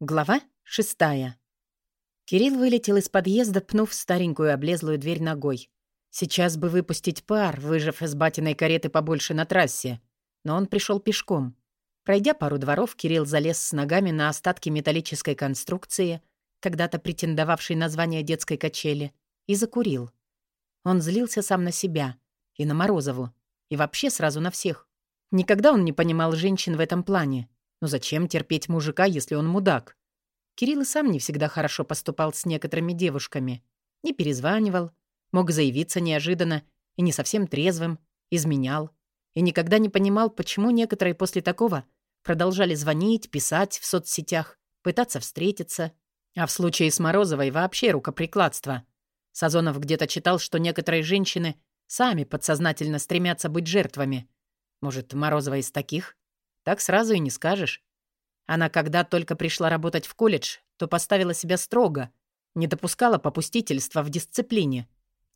Глава шестая. Кирилл вылетел из подъезда, пнув старенькую облезлую дверь ногой. Сейчас бы выпустить пар, выжав из батиной кареты побольше на трассе. Но он пришел пешком. Пройдя пару дворов, Кирилл залез с ногами на остатки металлической конструкции, когда-то претендовавшей на звание детской качели, и закурил. Он злился сам на себя, и на Морозову, и вообще сразу на всех. Никогда он не понимал женщин в этом плане. Но зачем терпеть мужика, если он мудак? Кирилл и сам не всегда хорошо поступал с некоторыми девушками. Не перезванивал, мог заявиться неожиданно и не совсем трезвым, изменял. И никогда не понимал, почему некоторые после такого продолжали звонить, писать в соцсетях, пытаться встретиться. А в случае с Морозовой вообще рукоприкладство. Сазонов где-то читал, что некоторые женщины сами подсознательно стремятся быть жертвами. Может, Морозова из таких? Так сразу и не скажешь. Она, когда только пришла работать в колледж, то поставила себя строго, не допускала попустительства в дисциплине.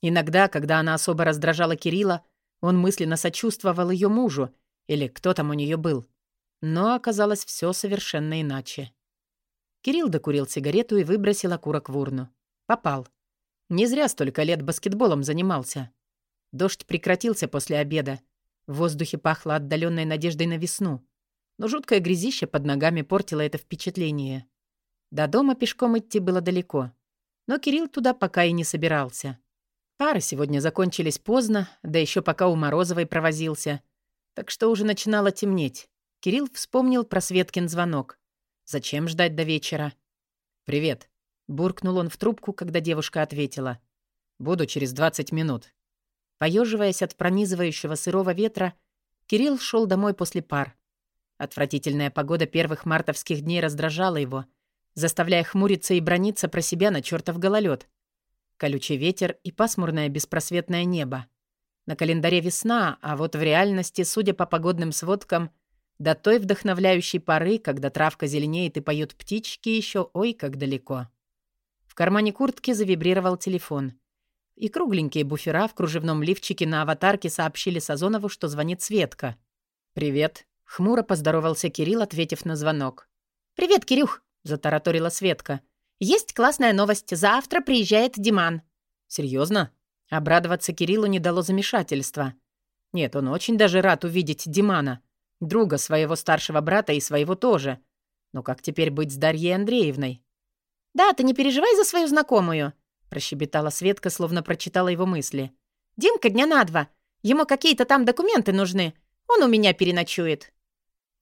Иногда, когда она особо раздражала Кирилла, он мысленно сочувствовал ее мужу, или кто там у нее был. Но оказалось все совершенно иначе. Кирилл докурил сигарету и выбросил окурок в урну. Попал. Не зря столько лет баскетболом занимался. Дождь прекратился после обеда. В воздухе пахло отдаленной надеждой на весну но жуткое грязище под ногами портило это впечатление. До дома пешком идти было далеко, но Кирилл туда пока и не собирался. Пары сегодня закончились поздно, да еще пока у Морозовой провозился, так что уже начинало темнеть. Кирилл вспомнил про Светкин звонок. Зачем ждать до вечера? «Привет», — буркнул он в трубку, когда девушка ответила. «Буду через 20 минут». Поеживаясь от пронизывающего сырого ветра, Кирилл шел домой после пар. Отвратительная погода первых мартовских дней раздражала его, заставляя хмуриться и брониться про себя на чертов гололед. Колючий ветер и пасмурное беспросветное небо. На календаре весна, а вот в реальности, судя по погодным сводкам, до той вдохновляющей поры, когда травка зеленеет и поют птички, еще ой, как далеко. В кармане куртки завибрировал телефон. И кругленькие буфера в кружевном лифчике на аватарке сообщили Сазонову, что звонит Светка. «Привет», Хмуро поздоровался Кирилл, ответив на звонок. «Привет, Кирюх!» — затараторила Светка. «Есть классная новость. Завтра приезжает Диман». «Серьезно?» Обрадоваться Кириллу не дало замешательства. Нет, он очень даже рад увидеть Димана, друга своего старшего брата и своего тоже. Но как теперь быть с Дарьей Андреевной? «Да, ты не переживай за свою знакомую», — прощебетала Светка, словно прочитала его мысли. «Димка дня на два. Ему какие-то там документы нужны. Он у меня переночует».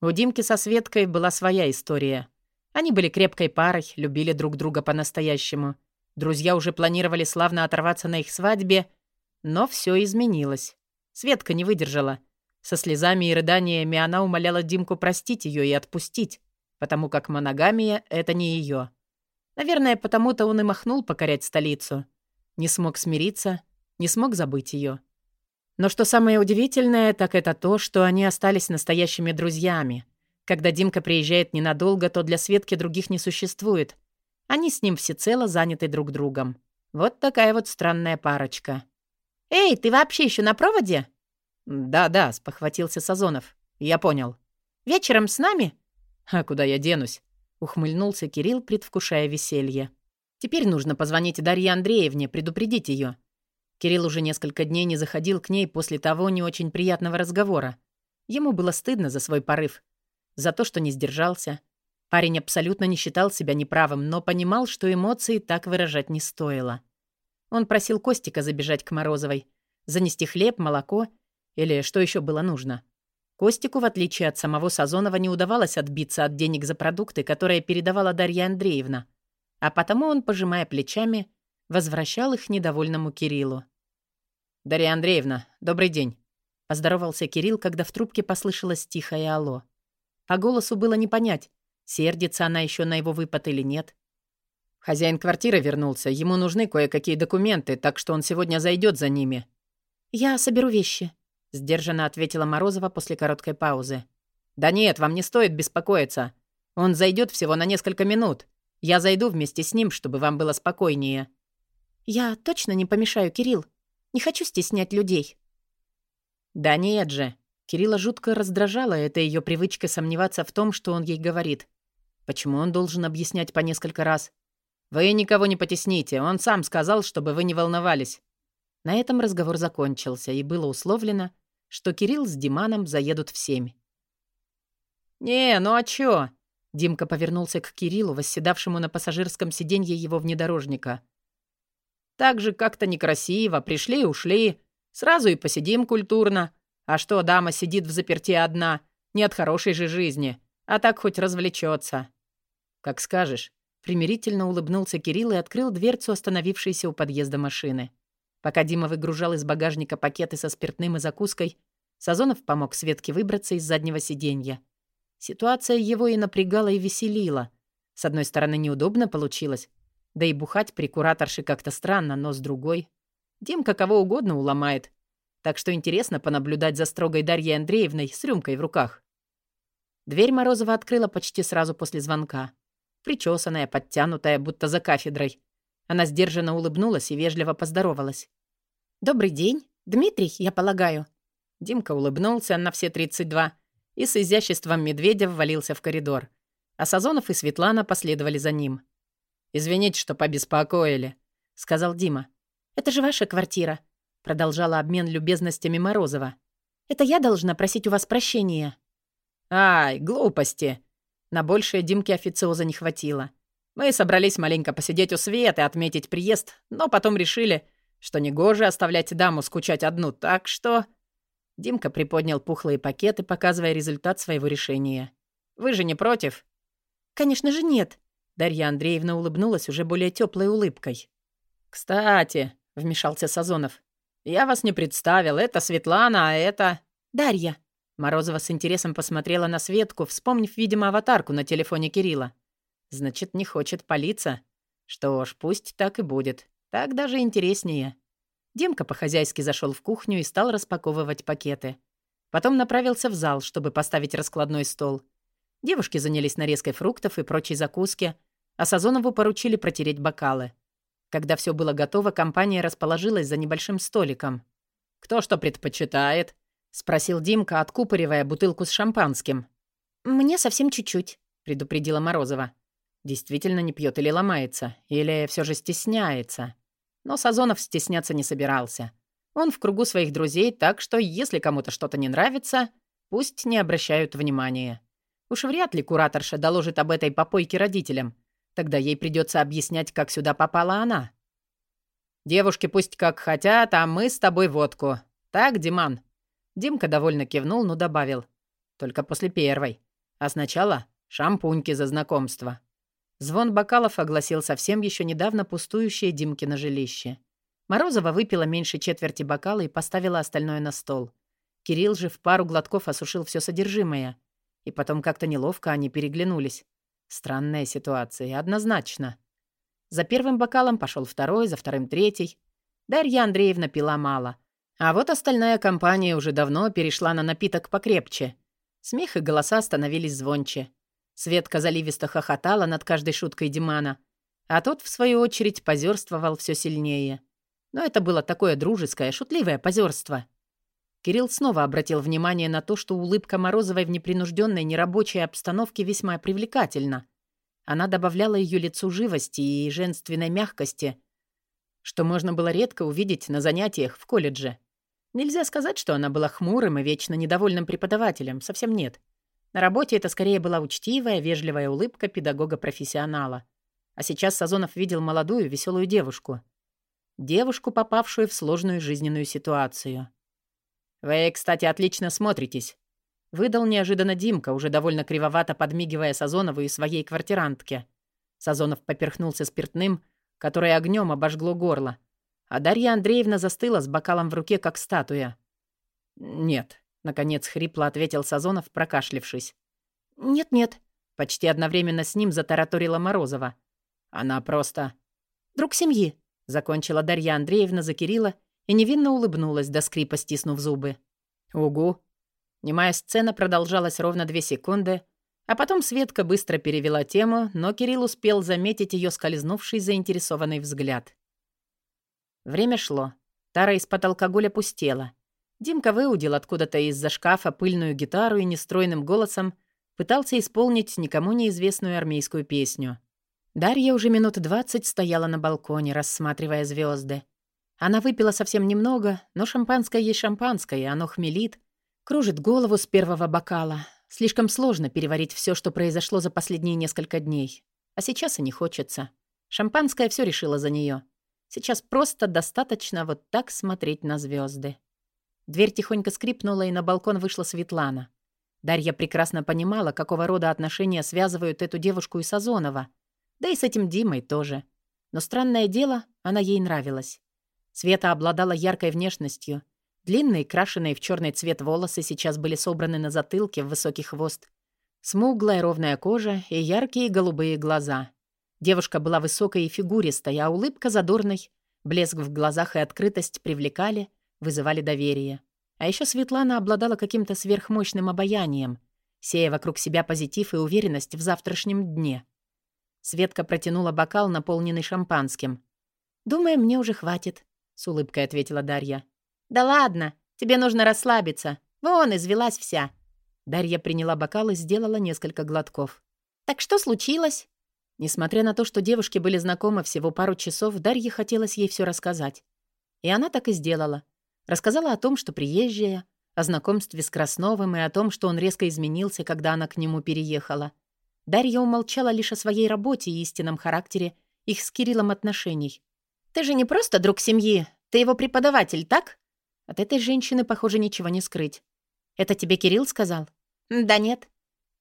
У Димки со Светкой была своя история. Они были крепкой парой, любили друг друга по-настоящему. Друзья уже планировали славно оторваться на их свадьбе, но все изменилось. Светка не выдержала. Со слезами и рыданиями она умоляла Димку простить ее и отпустить, потому как моногамия — это не ее. Наверное, потому-то он и махнул покорять столицу. Не смог смириться, не смог забыть ее. Но что самое удивительное, так это то, что они остались настоящими друзьями. Когда Димка приезжает ненадолго, то для Светки других не существует. Они с ним всецело заняты друг другом. Вот такая вот странная парочка. «Эй, ты вообще еще на проводе?» «Да-да», — спохватился Сазонов. «Я понял». «Вечером с нами?» «А куда я денусь?» — ухмыльнулся Кирилл, предвкушая веселье. «Теперь нужно позвонить Дарье Андреевне, предупредить ее. Кирилл уже несколько дней не заходил к ней после того не очень приятного разговора. Ему было стыдно за свой порыв, за то, что не сдержался. Парень абсолютно не считал себя неправым, но понимал, что эмоции так выражать не стоило. Он просил Костика забежать к Морозовой, занести хлеб, молоко или что еще было нужно. Костику, в отличие от самого Сазонова, не удавалось отбиться от денег за продукты, которые передавала Дарья Андреевна. А потому он, пожимая плечами, возвращал их недовольному Кириллу. «Дарья Андреевна, добрый день», — поздоровался Кирилл, когда в трубке послышалось тихое «Алло». По голосу было не понять, сердится она еще на его выпад или нет. Хозяин квартиры вернулся, ему нужны кое-какие документы, так что он сегодня зайдет за ними. «Я соберу вещи», — сдержанно ответила Морозова после короткой паузы. «Да нет, вам не стоит беспокоиться. Он зайдет всего на несколько минут. Я зайду вместе с ним, чтобы вам было спокойнее». «Я точно не помешаю, Кирилл?» Не хочу стеснять людей». «Да нет же». Кирилла жутко раздражала эта ее привычка сомневаться в том, что он ей говорит. Почему он должен объяснять по несколько раз? Вы никого не потесните, он сам сказал, чтобы вы не волновались. На этом разговор закончился, и было условлено, что Кирилл с Диманом заедут в семь. «Не, ну а чё?» Димка повернулся к Кириллу, восседавшему на пассажирском сиденье его внедорожника. «Так же как-то некрасиво. Пришли и ушли. Сразу и посидим культурно. А что, дама сидит в заперти одна? Не от хорошей же жизни. А так хоть развлечется. «Как скажешь». Примирительно улыбнулся Кирилл и открыл дверцу, остановившейся у подъезда машины. Пока Дима выгружал из багажника пакеты со спиртным и закуской, Сазонов помог Светке выбраться из заднего сиденья. Ситуация его и напрягала, и веселила. С одной стороны, неудобно получилось. Да и бухать при кураторше как-то странно, но с другой... Димка кого угодно уломает. Так что интересно понаблюдать за строгой Дарьей Андреевной с рюмкой в руках. Дверь Морозова открыла почти сразу после звонка. Причесанная, подтянутая, будто за кафедрой. Она сдержанно улыбнулась и вежливо поздоровалась. «Добрый день. Дмитрий, я полагаю». Димка улыбнулся на все 32 и с изяществом медведя ввалился в коридор. А Сазонов и Светлана последовали за ним. «Извините, что побеспокоили», — сказал Дима. «Это же ваша квартира», — продолжала обмен любезностями Морозова. «Это я должна просить у вас прощения». «Ай, глупости!» На большее Димке официоза не хватило. Мы собрались маленько посидеть у Светы, отметить приезд, но потом решили, что негоже оставлять даму скучать одну, так что... Димка приподнял пухлые пакеты, показывая результат своего решения. «Вы же не против?» «Конечно же нет», — Дарья Андреевна улыбнулась уже более теплой улыбкой. «Кстати», — вмешался Сазонов, — «я вас не представил. Это Светлана, а это...» «Дарья». Морозова с интересом посмотрела на Светку, вспомнив, видимо, аватарку на телефоне Кирилла. «Значит, не хочет палиться. Что ж, пусть так и будет. Так даже интереснее». Демка по-хозяйски зашел в кухню и стал распаковывать пакеты. Потом направился в зал, чтобы поставить раскладной стол. Девушки занялись нарезкой фруктов и прочей закуски, а Сазонову поручили протереть бокалы. Когда все было готово, компания расположилась за небольшим столиком. «Кто что предпочитает?» — спросил Димка, откупоривая бутылку с шампанским. «Мне совсем чуть-чуть», — предупредила Морозова. «Действительно не пьет или ломается, или все же стесняется?» Но Сазонов стесняться не собирался. Он в кругу своих друзей, так что если кому-то что-то не нравится, пусть не обращают внимания. Уж вряд ли кураторша доложит об этой попойке родителям. Тогда ей придется объяснять, как сюда попала она. «Девушки пусть как хотят, а мы с тобой водку. Так, Диман?» Димка довольно кивнул, но добавил. «Только после первой. А сначала шампуньки за знакомство». Звон бокалов огласил совсем еще недавно пустующее Димкино жилище. Морозова выпила меньше четверти бокала и поставила остальное на стол. Кирилл же в пару глотков осушил все содержимое. И потом как-то неловко они переглянулись. Странная ситуация, однозначно. За первым бокалом пошел второй, за вторым третий. Дарья Андреевна пила мало. А вот остальная компания уже давно перешла на напиток покрепче. Смех и голоса становились звонче. Светка заливисто хохотала над каждой шуткой Димана, а тот, в свою очередь, позерствовал все сильнее. Но это было такое дружеское, шутливое позерство. Кирилл снова обратил внимание на то, что улыбка Морозовой в непринужденной нерабочей обстановке весьма привлекательна. Она добавляла ее лицу живости и женственной мягкости, что можно было редко увидеть на занятиях в колледже. Нельзя сказать, что она была хмурым и вечно недовольным преподавателем, совсем нет. На работе это скорее была учтивая, вежливая улыбка педагога-профессионала. А сейчас Сазонов видел молодую, веселую девушку. Девушку, попавшую в сложную жизненную ситуацию. «Вы, кстати, отлично смотритесь», — выдал неожиданно Димка, уже довольно кривовато подмигивая Сазонову и своей квартирантке. Сазонов поперхнулся спиртным, которое огнем обожгло горло. А Дарья Андреевна застыла с бокалом в руке, как статуя. «Нет», Наконец хрипло ответил Сазонов, прокашлившись. «Нет-нет», — почти одновременно с ним затараторила Морозова. «Она просто...» «Друг семьи», — закончила Дарья Андреевна за Кирилла и невинно улыбнулась, до скрипа стиснув зубы. «Угу». Немая сцена продолжалась ровно две секунды, а потом Светка быстро перевела тему, но Кирилл успел заметить ее скользнувший заинтересованный взгляд. Время шло. Тара из-под алкоголя пустела. Димка выудил откуда-то из-за шкафа пыльную гитару и нестройным голосом пытался исполнить никому неизвестную армейскую песню. Дарья уже минут двадцать стояла на балконе, рассматривая звезды. Она выпила совсем немного, но шампанское есть шампанское, оно хмелит, кружит голову с первого бокала. Слишком сложно переварить все, что произошло за последние несколько дней. А сейчас и не хочется. Шампанское все решило за нее. Сейчас просто достаточно вот так смотреть на звезды. Дверь тихонько скрипнула, и на балкон вышла Светлана. Дарья прекрасно понимала, какого рода отношения связывают эту девушку и Сазонова — да и с этим Димой тоже. Но странное дело, она ей нравилась. Света обладала яркой внешностью. Длинные, крашеные в черный цвет волосы сейчас были собраны на затылке в высокий хвост. Смуглая ровная кожа и яркие голубые глаза. Девушка была высокой и фигуристой, а улыбка задорной. Блеск в глазах и открытость привлекали, вызывали доверие. А еще Светлана обладала каким-то сверхмощным обаянием, сея вокруг себя позитив и уверенность в завтрашнем дне. Светка протянула бокал, наполненный шампанским. «Думаю, мне уже хватит», — с улыбкой ответила Дарья. «Да ладно, тебе нужно расслабиться. Вон, извелась вся». Дарья приняла бокал и сделала несколько глотков. «Так что случилось?» Несмотря на то, что девушки были знакомы всего пару часов, Дарье хотелось ей все рассказать. И она так и сделала. Рассказала о том, что приезжая, о знакомстве с Красновым и о том, что он резко изменился, когда она к нему переехала. Дарья умолчала лишь о своей работе и истинном характере их с Кириллом отношений. «Ты же не просто друг семьи, ты его преподаватель, так?» От этой женщины, похоже, ничего не скрыть. «Это тебе Кирилл сказал?» «Да нет».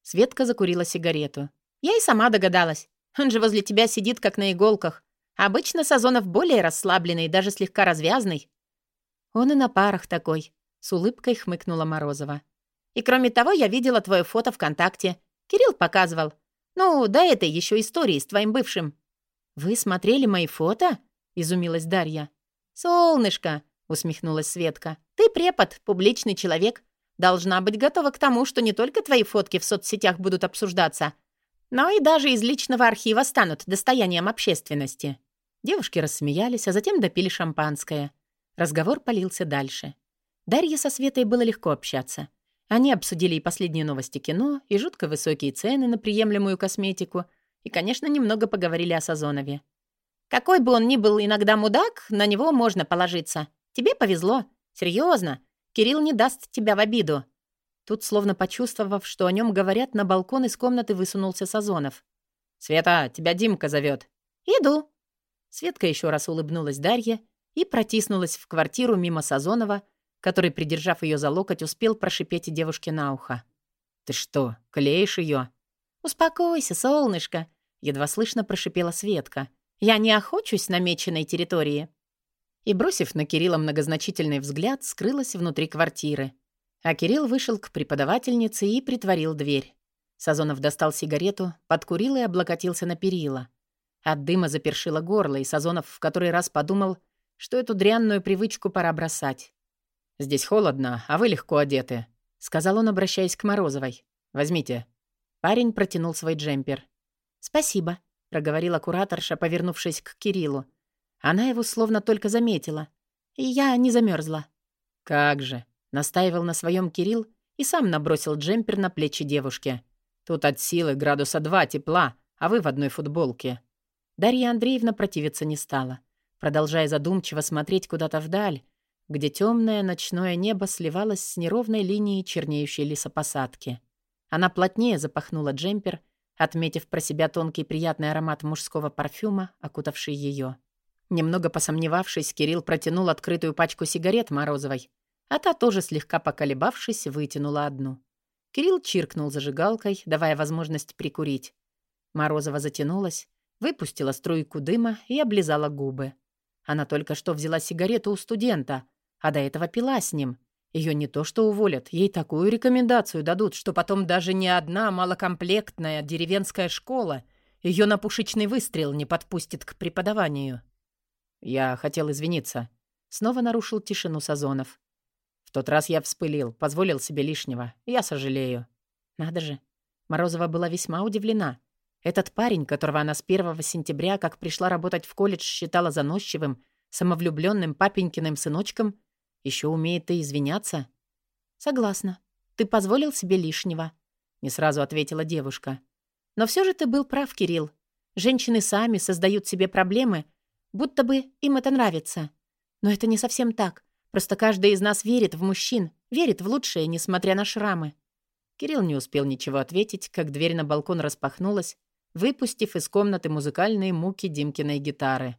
Светка закурила сигарету. «Я и сама догадалась. Он же возле тебя сидит, как на иголках. Обычно Сазонов более расслабленный, даже слегка развязный». «Он и на парах такой», — с улыбкой хмыкнула Морозова. «И кроме того, я видела твое фото ВКонтакте. Кирилл показывал. Ну, до этой еще истории с твоим бывшим». «Вы смотрели мои фото?» — изумилась Дарья. «Солнышко!» — усмехнулась Светка. «Ты препод, публичный человек. Должна быть готова к тому, что не только твои фотки в соцсетях будут обсуждаться, но и даже из личного архива станут достоянием общественности». Девушки рассмеялись, а затем допили шампанское. Разговор полился дальше. Дарье со Светой было легко общаться. Они обсудили и последние новости кино, и жутко высокие цены на приемлемую косметику, и, конечно, немного поговорили о Сазонове. «Какой бы он ни был иногда мудак, на него можно положиться. Тебе повезло. Серьезно. Кирилл не даст тебя в обиду». Тут, словно почувствовав, что о нем говорят, на балкон из комнаты высунулся Сазонов. «Света, тебя Димка зовет. «Иду». Светка еще раз улыбнулась Дарье и протиснулась в квартиру мимо Сазонова, который, придержав ее за локоть, успел прошипеть девушке на ухо. «Ты что, клеишь ее? «Успокойся, солнышко!» — едва слышно прошипела Светка. «Я не охочусь на меченой территории». И, бросив на Кирилла многозначительный взгляд, скрылась внутри квартиры. А Кирилл вышел к преподавательнице и притворил дверь. Сазонов достал сигарету, подкурил и облокотился на перила. От дыма запершило горло, и Сазонов в который раз подумал, что эту дрянную привычку пора бросать. «Здесь холодно, а вы легко одеты», — сказал он, обращаясь к Морозовой. «Возьмите». Парень протянул свой джемпер. «Спасибо», — проговорила кураторша, повернувшись к Кириллу. Она его словно только заметила. И я не замерзла. «Как же», — настаивал на своем Кирилл и сам набросил джемпер на плечи девушки. «Тут от силы градуса два тепла, а вы в одной футболке». Дарья Андреевна противиться не стала, продолжая задумчиво смотреть куда-то вдаль, где темное ночное небо сливалось с неровной линией чернеющей лесопосадки. Она плотнее запахнула джемпер, отметив про себя тонкий приятный аромат мужского парфюма, окутавший ее. Немного посомневавшись, Кирилл протянул открытую пачку сигарет Морозовой, а та тоже слегка поколебавшись, вытянула одну. Кирилл чиркнул зажигалкой, давая возможность прикурить. Морозова затянулась, выпустила струйку дыма и облизала губы. Она только что взяла сигарету у студента — а до этого пила с ним. Ее не то что уволят, ей такую рекомендацию дадут, что потом даже ни одна малокомплектная деревенская школа ее на пушечный выстрел не подпустит к преподаванию. Я хотел извиниться. Снова нарушил тишину Сазонов. В тот раз я вспылил, позволил себе лишнего. Я сожалею. Надо же. Морозова была весьма удивлена. Этот парень, которого она с 1 сентября, как пришла работать в колледж, считала заносчивым, самовлюбленным папенькиным сыночком, еще умеет и извиняться? Согласна. Ты позволил себе лишнего. — не сразу ответила девушка. «Но все же ты был прав, Кирилл. Женщины сами создают себе проблемы, будто бы им это нравится. Но это не совсем так. Просто каждый из нас верит в мужчин, верит в лучшее, несмотря на шрамы». Кирилл не успел ничего ответить, как дверь на балкон распахнулась, выпустив из комнаты музыкальные муки Димкиной гитары.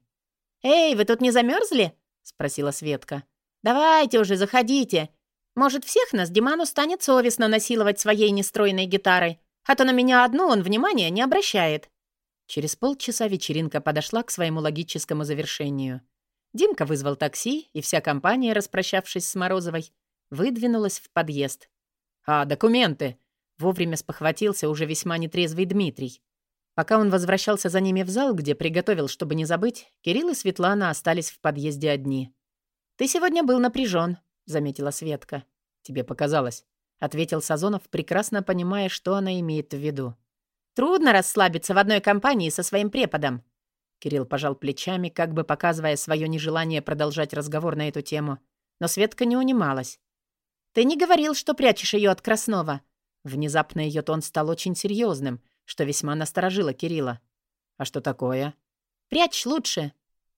«Эй, вы тут не замерзли? спросила Светка. «Давайте уже, заходите. Может, всех нас Диману станет совестно насиловать своей нестройной гитарой, а то на меня одну он внимания не обращает». Через полчаса вечеринка подошла к своему логическому завершению. Димка вызвал такси, и вся компания, распрощавшись с Морозовой, выдвинулась в подъезд. «А, документы!» — вовремя спохватился уже весьма нетрезвый Дмитрий. Пока он возвращался за ними в зал, где приготовил, чтобы не забыть, Кирилл и Светлана остались в подъезде одни. «Ты сегодня был напряжен, заметила Светка. «Тебе показалось», — ответил Сазонов, прекрасно понимая, что она имеет в виду. Трудно расслабиться в одной компании со своим преподом. Кирилл пожал плечами, как бы показывая свое нежелание продолжать разговор на эту тему. Но Светка не унималась. «Ты не говорил, что прячешь ее от Краснова?» Внезапно ее тон стал очень серьезным, что весьма насторожило Кирилла. «А что такое?» «Прячь лучше».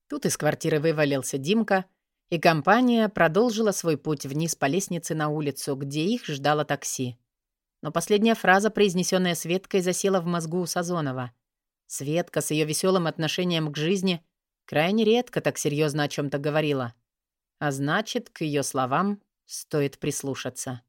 Тут из квартиры вывалился Димка, и компания продолжила свой путь вниз по лестнице на улицу, где их ждало такси. Но последняя фраза, произнесенная Светкой, засела в мозгу у Сазонова. Светка с ее веселым отношением к жизни крайне редко так серьезно о чем-то говорила. А значит, к ее словам стоит прислушаться.